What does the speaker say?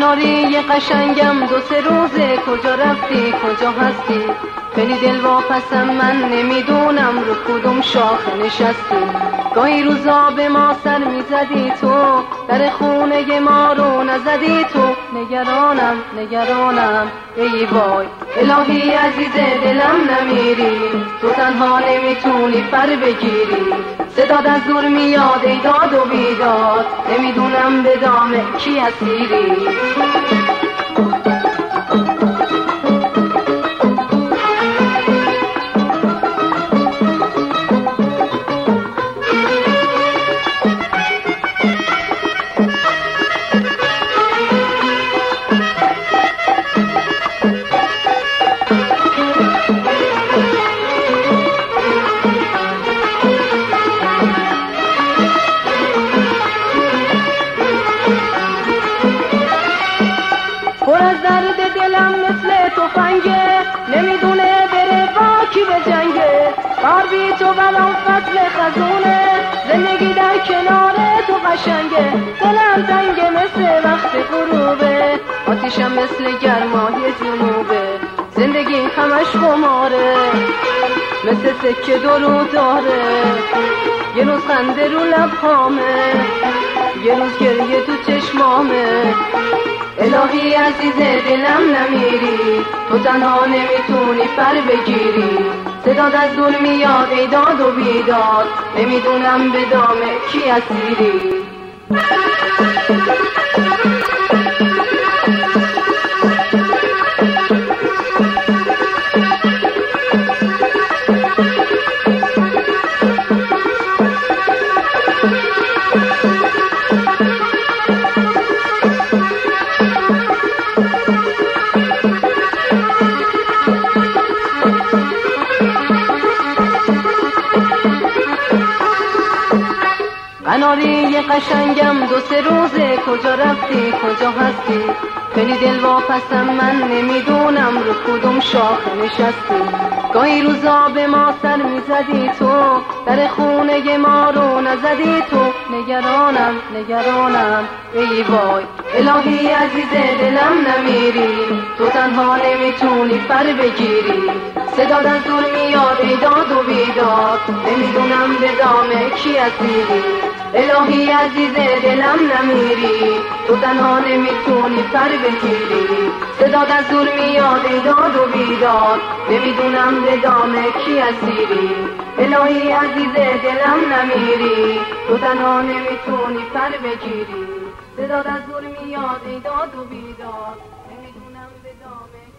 قناری قشنگم. دو سه روزه کجا رفتی؟ کجا هستی؟ خیلی دل واپسم من نمی‌دونم رو کدوم شاخه نشستی. گاهی روزا به ما سر می‌زدی تو در خونه ما رو نزدی تو. نگرانم نگرانم ای وای. الهی عزیز دلم نمیری. تو تنها نمی‌تونی پر بگیری. صداد از دور میاد ای داد و بیداد. نمی‌دونم به دامه کی اسیری تو بلام فصل خزونه زندگی در کنار تو قشنگه. دلم تنگه مثل وقت غروبه. آتیشم مثل گرمای جنوبه. زندگی همش قماره مثل سکه درو داره. یه روز خنده رو لبهامه یه روز گریه تو چشمامه. الهی عزیز دلم نمیری. تو تنها نمی‌تونی پر بگیری. صداد از دور میاد ای داد و بیداد. نمی‌دونم به دامه کی اسیری قناری قشنگم دو سه روزه. کجا رفتی؟ کجا هستی؟ خیلی دل واپسم من نمی‌دونم رو کدوم شاخه نشستی. گاهی روزا به ما سر می‌زدی تو در خونه ما رو نزدی تو. نگرانم نگرانم ای وای. الهی عزیز دلم نمیری تو تنها نمی‌تونی پر بگیری. صداد از دور میاد ای داد و بیداد. نمی‌دونم به دامه کی اسیری الهی عزیز دلم نمیری. تو تنها نمی‌تونی پر بگیری. صداد از دور میاد داد و بیداد. نمی‌دونم به دامه کی اسیری الهی عزیز دلم نمیری. تو تنها نمی‌تونی پر بگیری. صداد از دور میاد داد و بیداد. نمی‌دونم به دامه